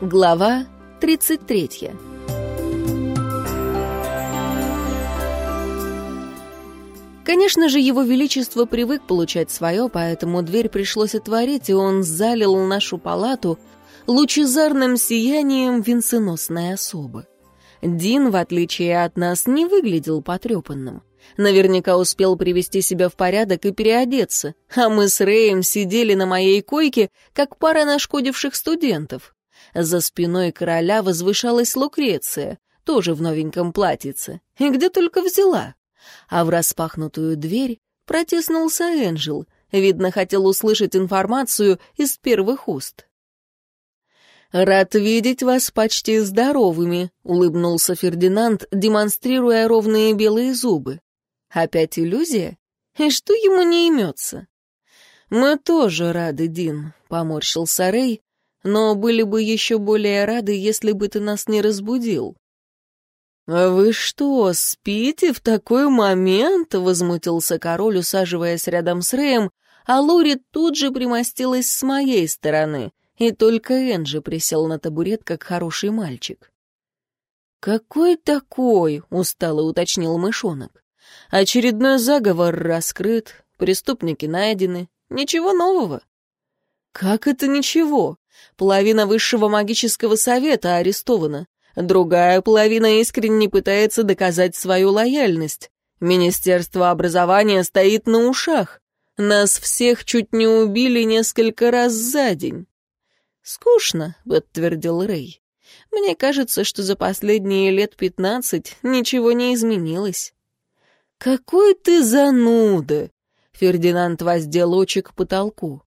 Глава 33 Конечно же, его величество привык получать свое, поэтому дверь пришлось отворить, и он залил нашу палату лучезарным сиянием венценосной особы. Дин, в отличие от нас, не выглядел потрепанным. Наверняка успел привести себя в порядок и переодеться, а мы с Рэем сидели на моей койке, как пара нашкодивших студентов. За спиной короля возвышалась Лукреция, тоже в новеньком платьице. И где только взяла. А в распахнутую дверь протиснулся Энджел. Видно, хотел услышать информацию из первых уст. «Рад видеть вас почти здоровыми», — улыбнулся Фердинанд, демонстрируя ровные белые зубы. «Опять иллюзия? И что ему не имется?» «Мы тоже рады, Дин», — поморщился Рэй, но были бы еще более рады, если бы ты нас не разбудил». «А «Вы что, спите в такой момент?» — возмутился король, усаживаясь рядом с Рэем, а Лори тут же примостилась с моей стороны, и только Энджи присел на табурет, как хороший мальчик. «Какой такой?» — устало уточнил мышонок. «Очередной заговор раскрыт, преступники найдены. Ничего нового». «Как это ничего? Половина высшего магического совета арестована. Другая половина искренне пытается доказать свою лояльность. Министерство образования стоит на ушах. Нас всех чуть не убили несколько раз за день. «Скучно», — подтвердил Рэй. «Мне кажется, что за последние лет пятнадцать ничего не изменилось». «Какой ты зануда!» — Фердинанд воздел очи к потолку.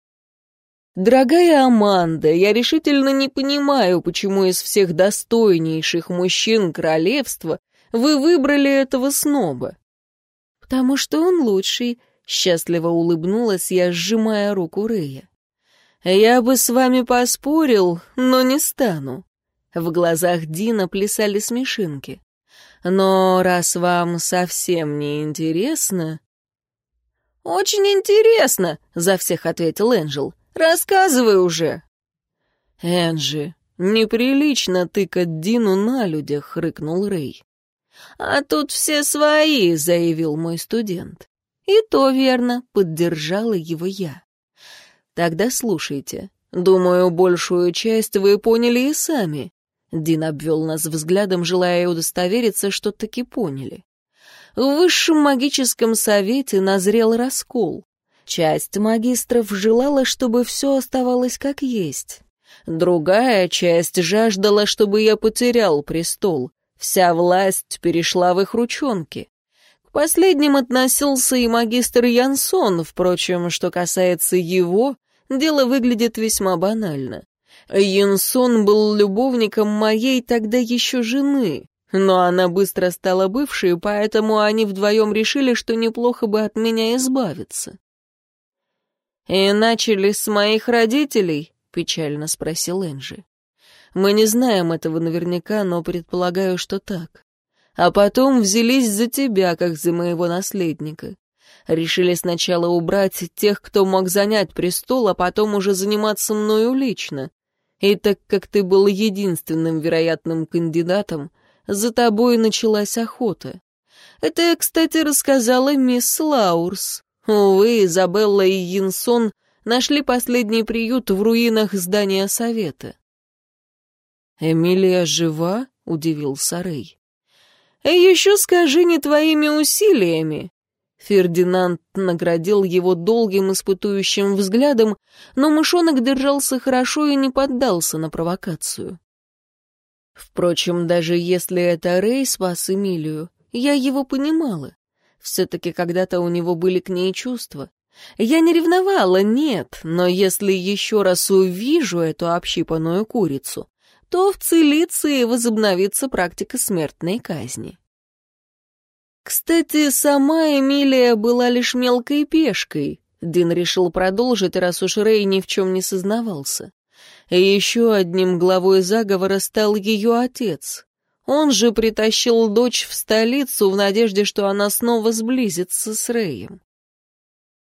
«Дорогая Аманда, я решительно не понимаю, почему из всех достойнейших мужчин королевства вы выбрали этого сноба». «Потому что он лучший», — счастливо улыбнулась я, сжимая руку Рэя. «Я бы с вами поспорил, но не стану». В глазах Дина плясали смешинки. «Но раз вам совсем не интересно...» «Очень интересно», — за всех ответил Энджел. Рассказывай уже!» «Энджи, неприлично тыкать Дину на людях», — рыкнул Рэй. «А тут все свои», — заявил мой студент. «И то верно», — поддержала его я. «Тогда слушайте. Думаю, большую часть вы поняли и сами». Дин обвел нас взглядом, желая удостовериться, что таки поняли. В высшем магическом совете назрел раскол. Часть магистров желала, чтобы все оставалось как есть. Другая часть жаждала, чтобы я потерял престол. Вся власть перешла в их ручонки. К последним относился и магистр Янсон, впрочем, что касается его, дело выглядит весьма банально. Янсон был любовником моей тогда еще жены, но она быстро стала бывшей, поэтому они вдвоем решили, что неплохо бы от меня избавиться. «И начали с моих родителей?» — печально спросил Энджи. «Мы не знаем этого наверняка, но предполагаю, что так. А потом взялись за тебя, как за моего наследника. Решили сначала убрать тех, кто мог занять престол, а потом уже заниматься мною лично. И так как ты был единственным вероятным кандидатом, за тобой началась охота. Это я, кстати, рассказала мисс Лаурс. Увы, Изабелла и Йинсон нашли последний приют в руинах здания совета. «Эмилия жива?» — удивился Рэй. «Еще скажи не твоими усилиями». Фердинанд наградил его долгим испытующим взглядом, но мышонок держался хорошо и не поддался на провокацию. Впрочем, даже если это Рэй спас Эмилию, я его понимала. Все-таки когда-то у него были к ней чувства. Я не ревновала, нет, но если еще раз увижу эту общипанную курицу, то в Цилиции возобновится практика смертной казни. Кстати, сама Эмилия была лишь мелкой пешкой. Дин решил продолжить, раз уж Рэй ни в чем не сознавался. И еще одним главой заговора стал ее отец. Он же притащил дочь в столицу в надежде, что она снова сблизится с Рэем.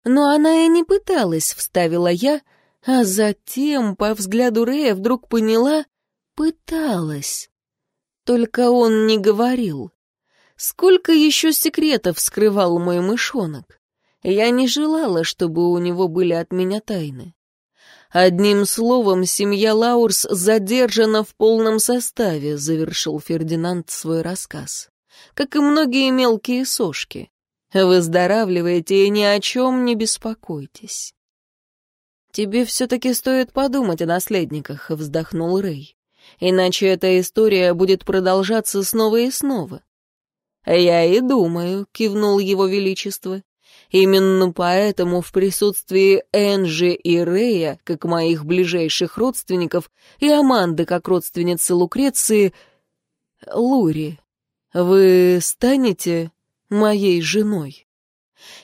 Но она и не пыталась, вставила я, а затем, по взгляду Рэя, вдруг поняла, Пыталась. Только он не говорил. Сколько еще секретов скрывал мой мышонок? Я не желала, чтобы у него были от меня тайны. Одним словом, семья Лаурс задержана в полном составе, завершил Фердинанд свой рассказ. Как и многие мелкие сошки. Выздоравливайте и ни о чем не беспокойтесь. «Тебе все-таки стоит подумать о наследниках», — вздохнул Рэй. «Иначе эта история будет продолжаться снова и снова». «Я и думаю», — кивнул его величество. Именно поэтому в присутствии Энжи и Рея, как моих ближайших родственников, и Аманды, как родственницы Лукреции, Лури, вы станете моей женой?»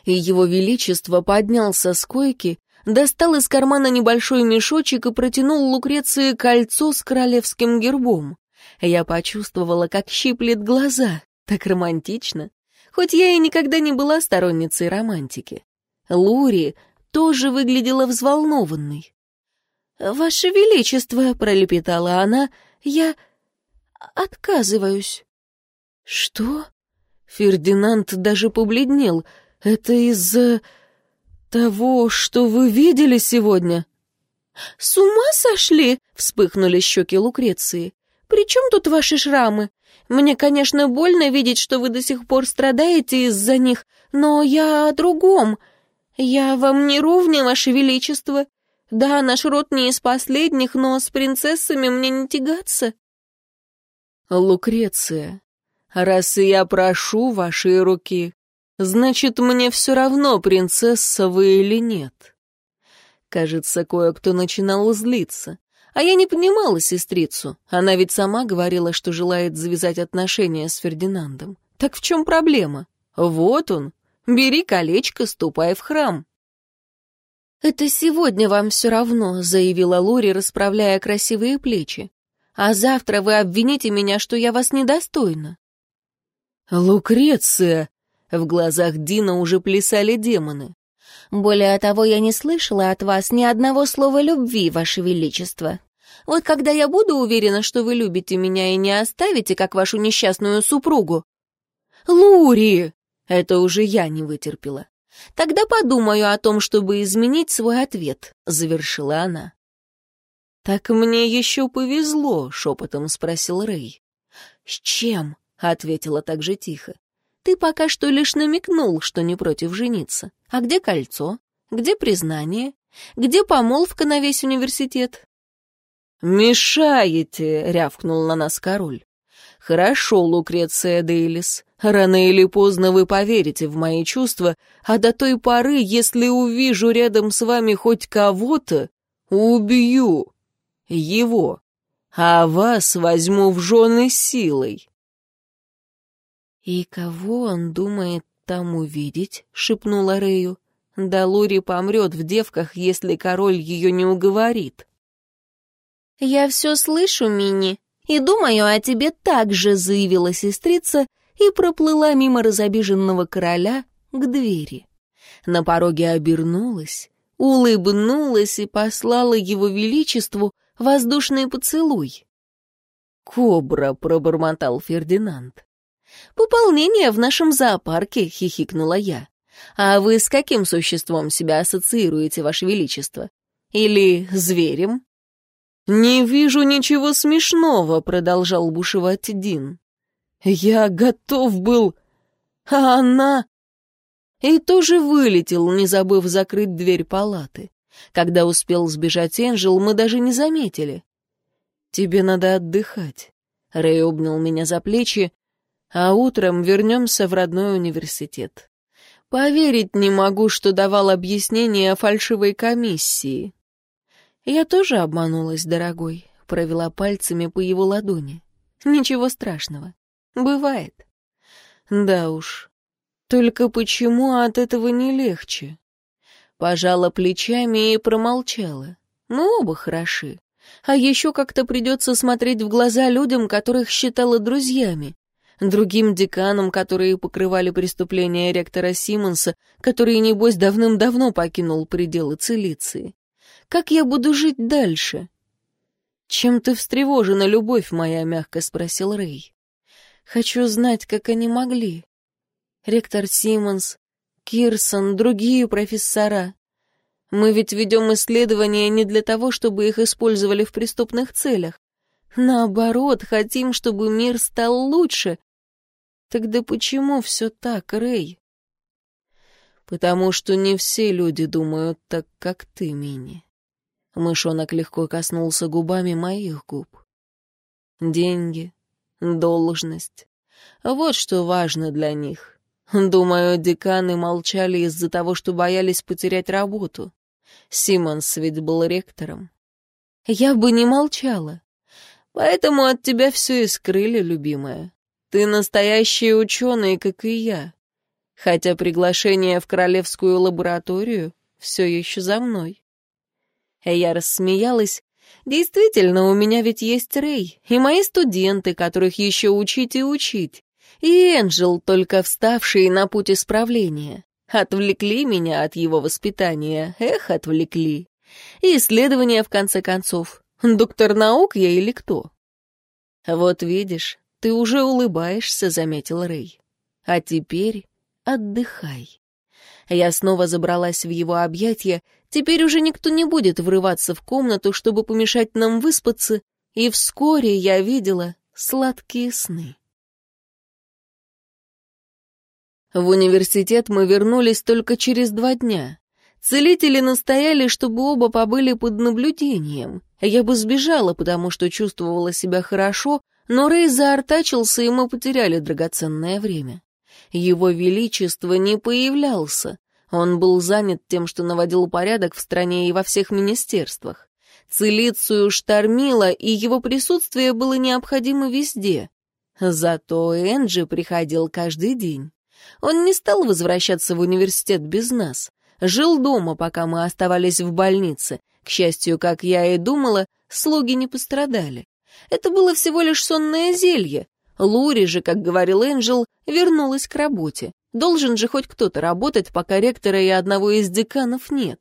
И его величество поднялся с койки, достал из кармана небольшой мешочек и протянул Лукреции кольцо с королевским гербом. Я почувствовала, как щиплет глаза. Так романтично хоть я и никогда не была сторонницей романтики. Лури тоже выглядела взволнованной. «Ваше Величество», — пролепетала она, — «я отказываюсь». «Что?» Фердинанд даже побледнел. «Это из-за того, что вы видели сегодня?» «С ума сошли?» — вспыхнули щеки Лукреции. «При чем тут ваши шрамы? Мне, конечно, больно видеть, что вы до сих пор страдаете из-за них, но я о другом. Я вам не ровня, ваше величество. Да, наш род не из последних, но с принцессами мне не тягаться». «Лукреция, раз я прошу вашей руки, значит, мне все равно, принцесса вы или нет». Кажется, кое-кто начинал злиться. А я не понимала сестрицу. Она ведь сама говорила, что желает завязать отношения с Фердинандом. Так в чем проблема? Вот он. Бери колечко, ступай в храм. «Это сегодня вам все равно», — заявила Лори, расправляя красивые плечи. «А завтра вы обвините меня, что я вас недостойна». «Лукреция!» — в глазах Дина уже плясали демоны. «Более того, я не слышала от вас ни одного слова любви, ваше величество. Вот когда я буду уверена, что вы любите меня и не оставите, как вашу несчастную супругу...» «Лури!» — это уже я не вытерпела. «Тогда подумаю о том, чтобы изменить свой ответ», — завершила она. «Так мне еще повезло», — шепотом спросил Рэй. «С чем?» — ответила так же тихо. «Ты пока что лишь намекнул, что не против жениться. А где кольцо? Где признание? Где помолвка на весь университет? «Мешаете!» — рявкнул на нас король. «Хорошо, Лукреция Дейлис. Рано или поздно вы поверите в мои чувства, а до той поры, если увижу рядом с вами хоть кого-то, убью его, а вас возьму в жены силой». «И кого он думает там увидеть?» — шепнула Рею. «Да Лури помрет в девках, если король ее не уговорит». «Я все слышу, Мини, и думаю о тебе так же», — заявила сестрица и проплыла мимо разобиженного короля к двери. На пороге обернулась, улыбнулась и послала его величеству воздушный поцелуй. «Кобра», — пробормотал Фердинанд. «Пополнение в нашем зоопарке», — хихикнула я. «А вы с каким существом себя ассоциируете, Ваше Величество? Или зверем?» «Не вижу ничего смешного», — продолжал бушевать Дин. «Я готов был, а она...» И тоже вылетел, не забыв закрыть дверь палаты. Когда успел сбежать Энджел, мы даже не заметили. «Тебе надо отдыхать», — Рэй обнял меня за плечи, «а утром вернемся в родной университет. Поверить не могу, что давал объяснение о фальшивой комиссии. «Я тоже обманулась, дорогой», — провела пальцами по его ладони. «Ничего страшного. Бывает». «Да уж. Только почему от этого не легче?» Пожала плечами и промолчала. «Мы оба хороши. А еще как-то придется смотреть в глаза людям, которых считала друзьями, другим деканам, которые покрывали преступления ректора Симмонса, который, небось, давным-давно покинул пределы Цилиции. Как я буду жить дальше? «Чем ты встревожена, любовь моя?» — мягко спросил Рэй. «Хочу знать, как они могли. Ректор Симмонс, Кирсон, другие профессора. Мы ведь ведем исследования не для того, чтобы их использовали в преступных целях. Наоборот, хотим, чтобы мир стал лучше. Тогда почему все так, Рэй? Потому что не все люди думают так, как ты, Мини. Мышонок легко коснулся губами моих губ. Деньги, должность. Вот что важно для них. Думаю, деканы молчали из-за того, что боялись потерять работу. Симмонс ведь был ректором. Я бы не молчала. Поэтому от тебя все и скрыли, любимая. Ты настоящий ученый, как и я. Хотя приглашение в королевскую лабораторию все еще за мной. Я рассмеялась. Действительно, у меня ведь есть Рэй, и мои студенты, которых еще учить и учить. И Энджел, только вставший на путь исправления. Отвлекли меня от его воспитания, эх, отвлекли. И исследования, в конце концов. Доктор наук я или кто? Вот видишь, ты уже улыбаешься, заметил Рэй. А теперь отдыхай. Я снова забралась в его объятия. Теперь уже никто не будет врываться в комнату, чтобы помешать нам выспаться, и вскоре я видела сладкие сны. В университет мы вернулись только через два дня. Целители настояли, чтобы оба побыли под наблюдением. Я бы сбежала, потому что чувствовала себя хорошо, но Рэй заортачился, и мы потеряли драгоценное время. Его Величество не появлялся. Он был занят тем, что наводил порядок в стране и во всех министерствах. Целицию штормило, и его присутствие было необходимо везде. Зато Энджи приходил каждый день. Он не стал возвращаться в университет без нас. Жил дома, пока мы оставались в больнице. К счастью, как я и думала, слуги не пострадали. Это было всего лишь сонное зелье. Лури же, как говорил Энджел, вернулась к работе. Должен же хоть кто-то работать, пока ректора и одного из деканов нет.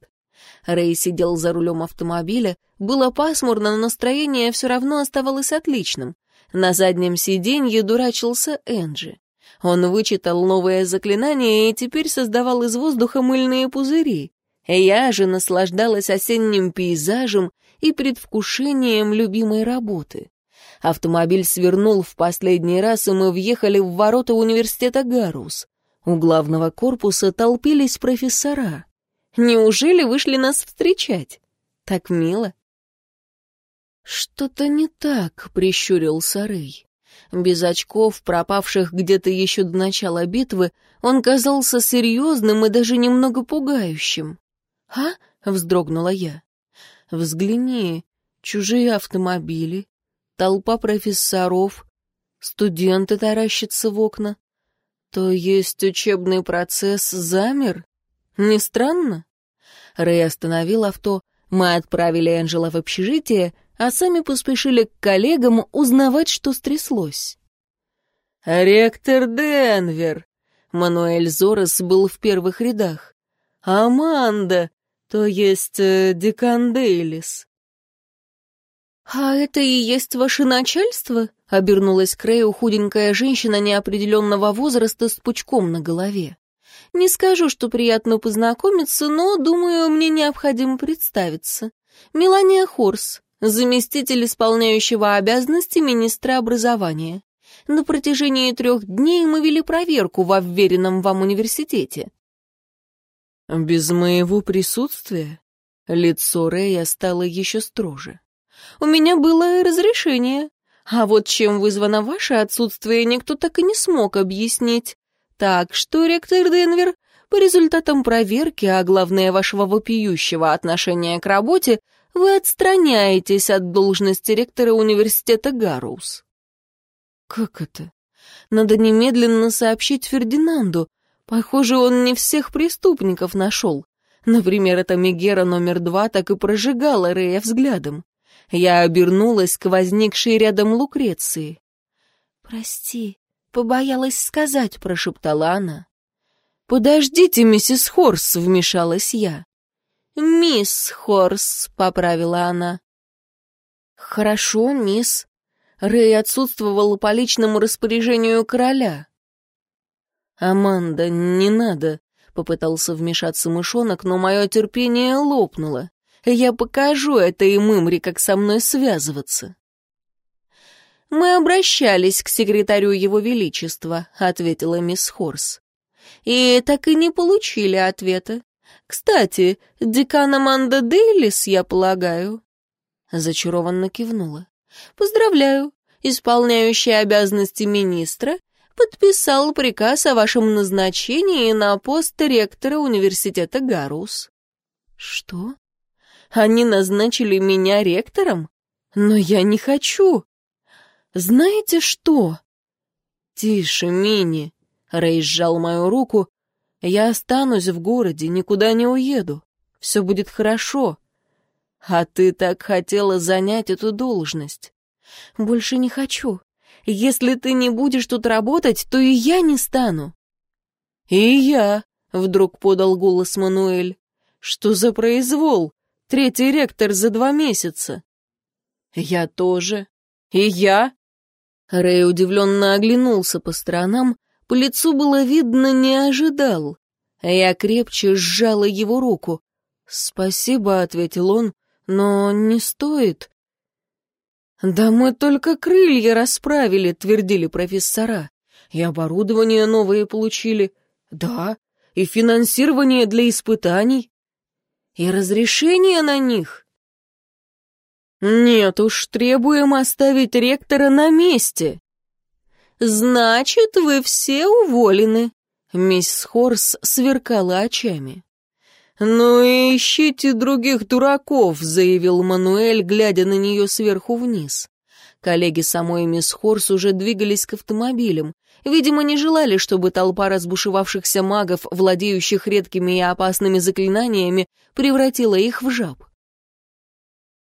Рэй сидел за рулем автомобиля. Было пасмурно, но настроение все равно оставалось отличным. На заднем сиденье дурачился Энджи. Он вычитал новое заклинание и теперь создавал из воздуха мыльные пузыри. Я же наслаждалась осенним пейзажем и предвкушением любимой работы. Автомобиль свернул в последний раз, и мы въехали в ворота университета Гарус. У главного корпуса толпились профессора. Неужели вышли нас встречать? Так мило. «Что-то не так», — прищурился Рэй. Без очков, пропавших где-то еще до начала битвы, он казался серьезным и даже немного пугающим. «А?» — вздрогнула я. «Взгляни, чужие автомобили, толпа профессоров, студенты таращатся в окна. То есть учебный процесс замер? Не странно?» Рэй остановил авто, мы отправили Энджела в общежитие, а сами поспешили к коллегам узнавать, что стряслось. «Ректор Денвер!» Мануэль Зорос был в первых рядах. «Аманда, то есть э, Декан Дейлис». «А это и есть ваше начальство?» — обернулась к Рэю худенькая женщина неопределенного возраста с пучком на голове. «Не скажу, что приятно познакомиться, но, думаю, мне необходимо представиться. Мелания Хорс, заместитель исполняющего обязанности министра образования. На протяжении трех дней мы вели проверку во вверенном вам университете». «Без моего присутствия?» Лицо Рэя стало еще строже. «У меня было разрешение. А вот чем вызвано ваше отсутствие, никто так и не смог объяснить. Так что, ректор Денвер, по результатам проверки, а главное вашего вопиющего отношения к работе, вы отстраняетесь от должности ректора университета Гарус. Как это? Надо немедленно сообщить Фердинанду. Похоже, он не всех преступников нашел. Например, эта Мегера номер два так и прожигала Рея взглядом. Я обернулась к возникшей рядом Лукреции. «Прости, побоялась сказать», — прошептала она. «Подождите, миссис Хорс», — вмешалась я. «Мисс Хорс», — поправила она. «Хорошо, мисс». Рэй отсутствовал по личному распоряжению короля. «Аманда, не надо», — попытался вмешаться мышонок, но мое терпение лопнуло. «Я покажу этой мымре, как со мной связываться». «Мы обращались к секретарю Его Величества», — ответила мисс Хорс. «И так и не получили ответа. Кстати, декан Аманда Дейлис, я полагаю?» Зачарованно кивнула. «Поздравляю. Исполняющий обязанности министра подписал приказ о вашем назначении на пост ректора университета Гарус». «Что? Они назначили меня ректором? Но я не хочу. Знаете что?» «Тише, Мини!» — Рэй сжал мою руку. «Я останусь в городе, никуда не уеду. Все будет хорошо. А ты так хотела занять эту должность. Больше не хочу. Если ты не будешь тут работать, то и я не стану. И я, вдруг подал голос Мануэль. Что за произвол? Третий ректор за два месяца. Я тоже. И я? Рэй удивленно оглянулся по сторонам, по лицу было видно, не ожидал. Я крепче сжала его руку. «Спасибо», — ответил он, но не стоит. «Да мы только крылья расправили», — твердили профессора. «И оборудование новое получили. Да, и финансирование для испытаний. И разрешение на них. Нет уж, требуем оставить ректора на месте». «Значит, вы все уволены», — мисс Хорс сверкала очами. «Ну и ищите других дураков», — заявил Мануэль, глядя на нее сверху вниз. Коллеги самой мисс Хорс уже двигались к автомобилям. Видимо, не желали, чтобы толпа разбушевавшихся магов, владеющих редкими и опасными заклинаниями, превратила их в жаб.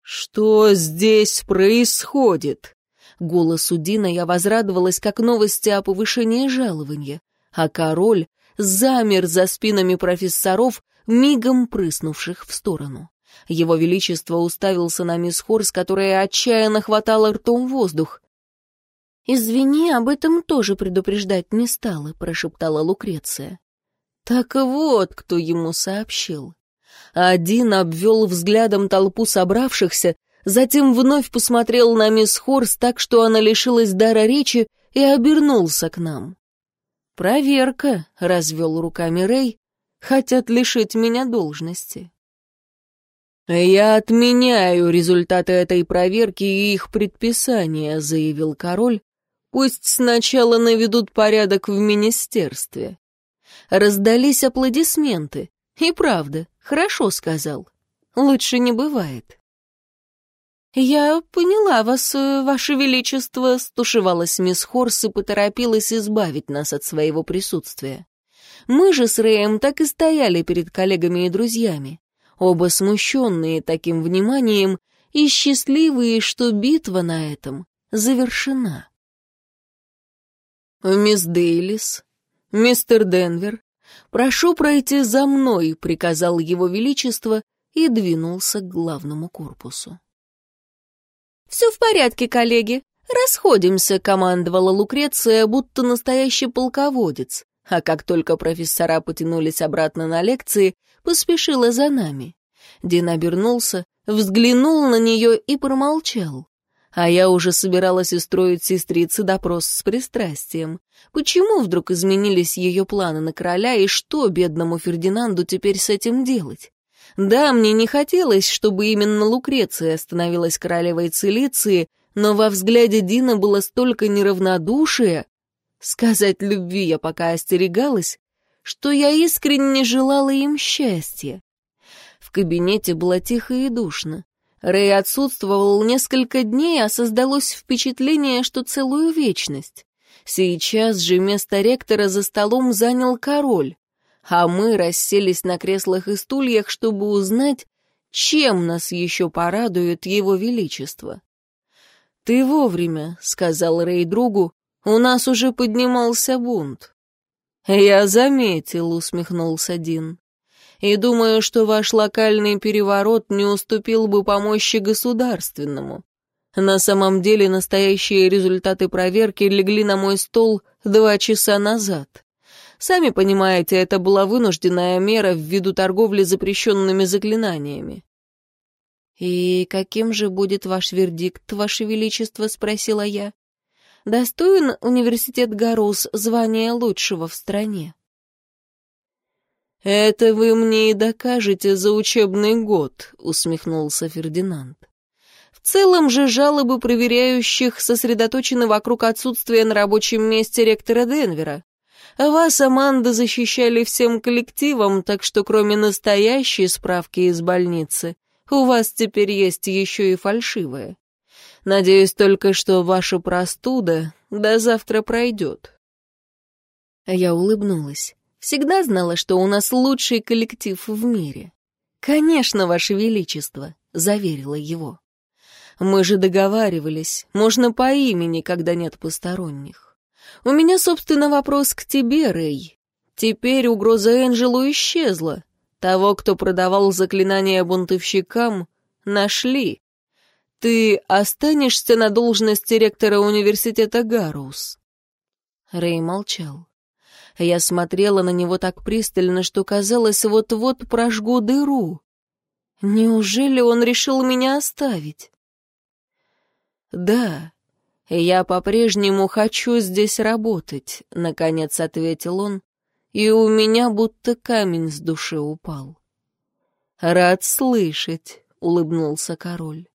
«Что здесь происходит?» Голосу Дина я возрадовалась как новости о повышении жалования, а король замер за спинами профессоров, мигом прыснувших в сторону. Его Величество уставился на мисс Хорс, которая отчаянно хватала ртом воздух. «Извини, об этом тоже предупреждать не стала», — прошептала Лукреция. Так вот, кто ему сообщил. Один обвел взглядом толпу собравшихся, затем вновь посмотрел на мисс Хорс так, что она лишилась дара речи, и обернулся к нам. «Проверка», — развел руками Рэй, Хотят лишить меня должности. «Я отменяю результаты этой проверки и их предписания», — заявил король. «Пусть сначала наведут порядок в министерстве». Раздались аплодисменты. И правда, хорошо сказал. Лучше не бывает. «Я поняла вас, ваше величество», — стушевалась мисс Хорс и поторопилась избавить нас от своего присутствия. Мы же с Рэем так и стояли перед коллегами и друзьями, оба смущенные таким вниманием и счастливые, что битва на этом завершена. «Мисс Дейлис, мистер Денвер, прошу пройти за мной», — приказал его величество и двинулся к главному корпусу. «Все в порядке, коллеги. Расходимся», — командовала Лукреция, будто настоящий полководец а как только профессора потянулись обратно на лекции, поспешила за нами. Дин обернулся, взглянул на нее и промолчал. А я уже собиралась устроить сестрице допрос с пристрастием. Почему вдруг изменились ее планы на короля, и что бедному Фердинанду теперь с этим делать? Да, мне не хотелось, чтобы именно Лукреция становилась королевой Цилиции, но во взгляде Дина было столько неравнодушия, Сказать любви я пока остерегалась, что я искренне желала им счастья. В кабинете было тихо и душно. Рэй отсутствовал несколько дней, а создалось впечатление, что целую вечность. Сейчас же место ректора за столом занял король, а мы расселись на креслах и стульях, чтобы узнать, чем нас еще порадует его величество. «Ты вовремя», — сказал Рэй другу, у нас уже поднимался бунт. Я заметил, усмехнулся Дин. И думаю, что ваш локальный переворот не уступил бы помощи государственному. На самом деле настоящие результаты проверки легли на мой стол два часа назад. Сами понимаете, это была вынужденная мера ввиду торговли запрещенными заклинаниями. «И каким же будет ваш вердикт, ваше величество?» — спросила я. «Достоин университет Гарус звания лучшего в стране?» «Это вы мне и докажете за учебный год», — усмехнулся Фердинанд. «В целом же жалобы проверяющих сосредоточены вокруг отсутствия на рабочем месте ректора Денвера. Вас, Аманда, защищали всем коллективом, так что кроме настоящей справки из больницы, у вас теперь есть еще и фальшивая. Надеюсь только, что ваша простуда до завтра пройдет». Я улыбнулась. Всегда знала, что у нас лучший коллектив в мире. «Конечно, Ваше Величество», — заверила его. «Мы же договаривались, можно по имени, когда нет посторонних». У меня, собственно, вопрос к тебе, Рэй. Теперь угроза Энджелу исчезла. Того, кто продавал заклинания бунтовщикам, нашли. Ты останешься на должности ректора университета Гарус?» Рэй молчал. Я смотрела на него так пристально, что казалось, вот-вот прожгу дыру. Неужели он решил меня оставить? «Да», «Я по-прежнему хочу здесь работать», — наконец ответил он, и у меня будто камень с души упал. «Рад слышать», — улыбнулся король.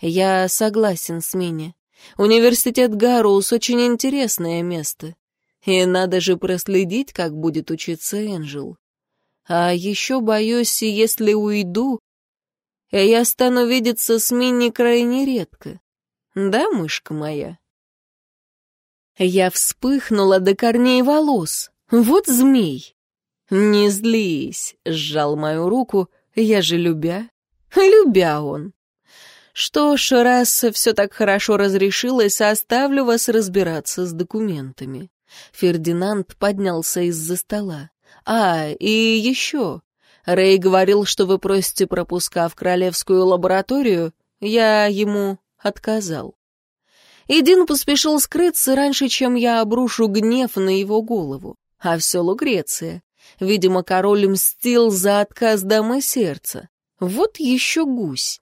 «Я согласен с Мини. Университет Гарус — очень интересное место. И надо же проследить, как будет учиться Энджел. А еще боюсь, если уйду, я стану видеться с Мини крайне редко. Да, мышка моя?» Я вспыхнула до корней волос. Вот змей. «Не злись», — сжал мою руку, я же любя. Любя он. Что ж, раз все так хорошо разрешилось, оставлю вас разбираться с документами. Фердинанд поднялся из-за стола. А, и еще. Рэй говорил, что вы просите пропуска в королевскую лабораторию. Я ему отказал. И поспешил скрыться раньше, чем я обрушу гнев на его голову. А все Лугреция. Видимо, король мстил за отказ дамы сердца. Вот еще гусь.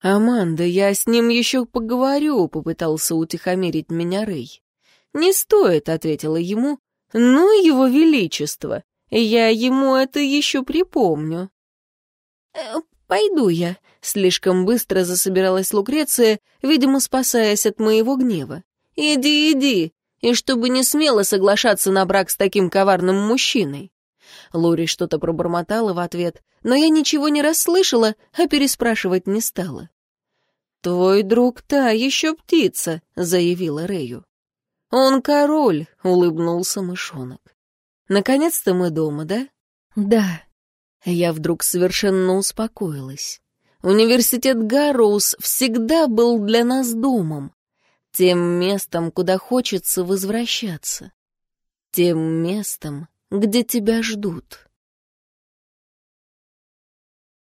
«Аманда, я с ним еще поговорю», — попытался утихомирить меня Рэй. «Не стоит», — ответила ему. «Ну, его величество, я ему это еще припомню». «Э, «Пойду я», — слишком быстро засобиралась Лукреция, видимо, спасаясь от моего гнева. «Иди, иди, и чтобы не смело соглашаться на брак с таким коварным мужчиной». Лори что-то пробормотала в ответ, но я ничего не расслышала, а переспрашивать не стала. «Твой друг та еще птица», — заявила Рэю. «Он король», — улыбнулся мышонок. «Наконец-то мы дома, да?» «Да», я вдруг совершенно успокоилась. Университет Гарроуз всегда был для нас домом, тем местом, куда хочется возвращаться, тем местом, где тебя ждут.